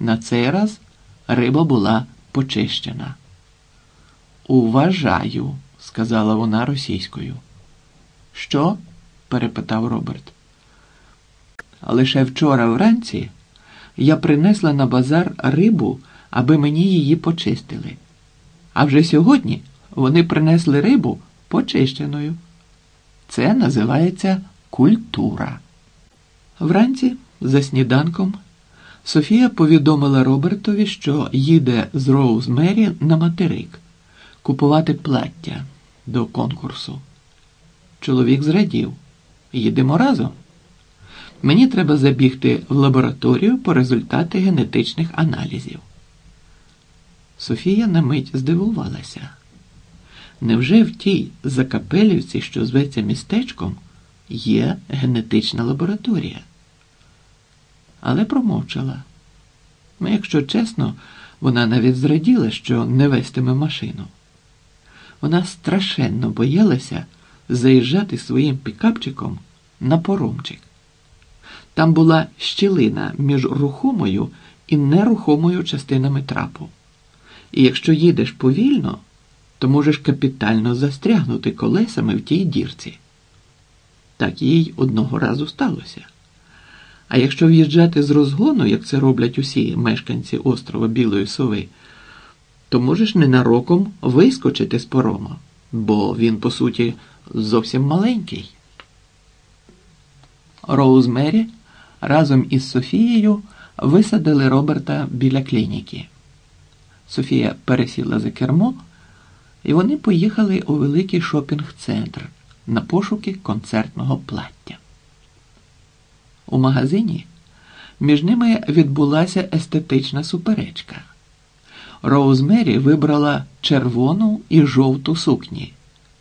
На цей раз риба була почищена. Уважаю, сказала вона російською. Що? перепитав Роберт. Лише вчора вранці я принесла на базар рибу, аби мені її почистили. А вже сьогодні вони принесли рибу почищеною. Це називається культура. Вранці, за сніданком, Софія повідомила Робертові, що їде з Роузмері на материк купувати плаття до конкурсу. Чоловік зрадів. Їдемо разом. Мені треба забігти в лабораторію по результати генетичних аналізів. Софія на мить здивувалася. Невже в тій Закапелівці, що зветься містечком, є генетична лабораторія? Але промовчала. Ну, якщо чесно, вона навіть зраділа, що не вестиме машину. Вона страшенно боялася заїжджати своїм пікапчиком на поромчик. Там була щілина між рухомою і нерухомою частинами трапу. І якщо їдеш повільно, то можеш капітально застрягнути колесами в тій дірці. Так їй одного разу сталося. А якщо в'їжджати з розгону, як це роблять усі мешканці острова Білої Сови, то можеш ненароком вискочити з порома, бо він, по суті, зовсім маленький. Роузмері разом із Софією висадили Роберта біля клініки. Софія пересіла за кермо, і вони поїхали у великий шопінг-центр на пошуки концертного плаття. У магазині між ними відбулася естетична суперечка. Роузмері вибрала червону і жовту сукні,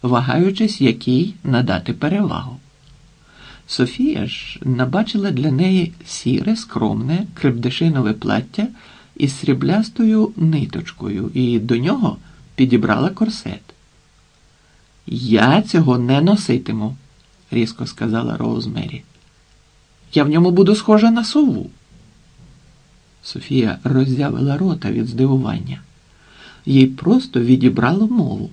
вагаючись, якій надати перевагу. Софія ж набачила для неї сіре, скромне, крепдешинове плаття із сріблястою ниточкою і до нього підібрала корсет. Я цього не носитиму, різко сказала Роузмері. Я в ньому буду схожа на сову. Софія роззявила рота від здивування. Їй просто відібрало мову.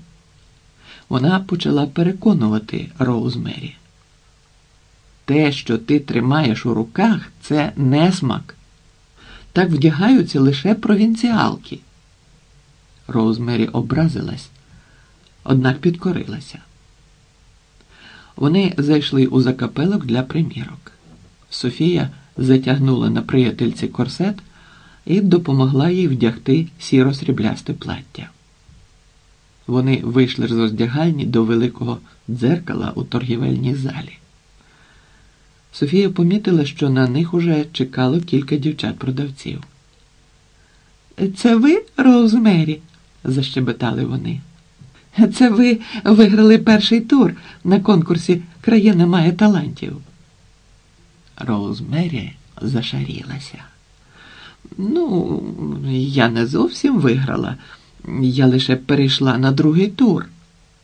Вона почала переконувати Роузмері. Те, що ти тримаєш у руках, це несмак. Так вдягаються лише провінціалки. Роузмері образилась, однак підкорилася. Вони зайшли у закапелок для примірок. Софія затягнула на приятельці корсет і допомогла їй вдягти сіро-сріблясте плаття. Вони вийшли з роздягальні до великого дзеркала у торгівельній залі. Софія помітила, що на них уже чекало кілька дівчат-продавців. Це ви, Роузмері? защебетали вони. Це ви виграли перший тур на конкурсі Країна має талантів. Роузмері зашарілася. Ну, я не зовсім виграла. Я лише перейшла на другий тур.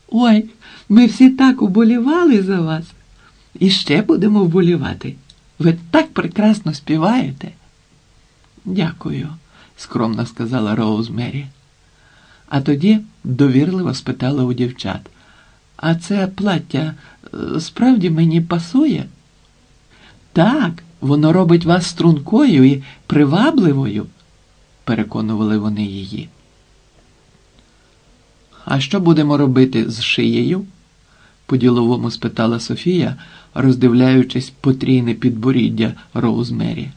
Ой, ми всі так уболівали за вас. І ще будемо вболівати. Ви так прекрасно співаєте. Дякую, скромно сказала Роузмері. А тоді довірливо спитала у дівчат. А це плаття е, справді мені пасує? Так, воно робить вас стрункою і привабливою, переконували вони її. А що будемо робити з шиєю? по-діловому спитала Софія, роздивляючись потрійне підборіддя Роузмері.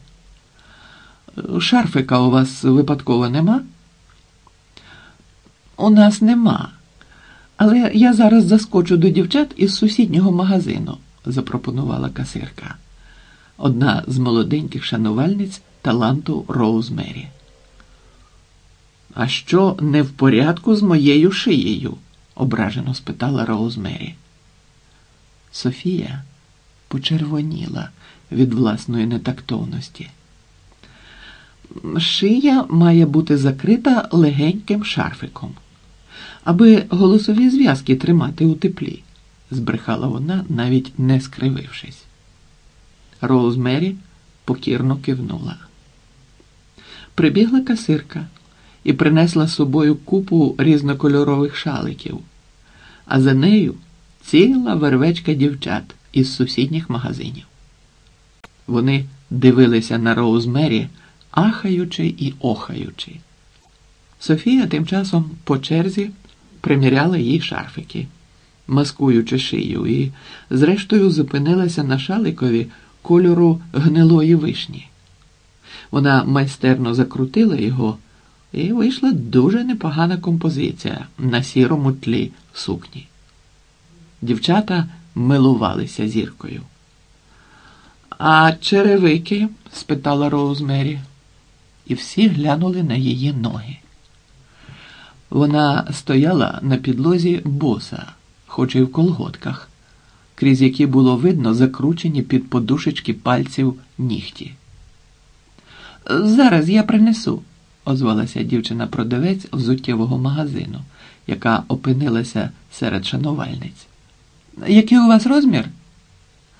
Шарфика у вас випадково нема? У нас нема. Але я зараз заскочу до дівчат із сусіднього магазину, запропонувала касирка, одна з молоденьких шанувальниць таланту Роузмері. А що не в порядку з моєю шиєю? ображено спитала Роузмері. Софія почервоніла від власної нетактовності. Шия має бути закрита легеньким шарфиком, аби голосові зв'язки тримати у теплі, збрехала вона, навіть не скривившись. Роузмері покірно кивнула. прибігла касирка і принесла з собою купу різнокольорових шаликів, а за нею ціла вервечка дівчат із сусідніх магазинів. Вони дивилися на Роузмері, ахаючи і охаючи. Софія тим часом по черзі приміряла їй шарфики, маскуючи шию, і, зрештою, зупинилася на шаликові кольору гнилої вишні. Вона майстерно закрутила його, і вийшла дуже непогана композиція на сірому тлі сукні. Дівчата милувалися зіркою. А черевики? спитала Роузмері, і всі глянули на її ноги. Вона стояла на підлозі боса, хоч і в колготках, крізь які було видно закручені під подушечки пальців нігті. Зараз я принесу, озвалася дівчина-продавець взуттєвого магазину, яка опинилася серед шанувальниць. Який у вас розмір?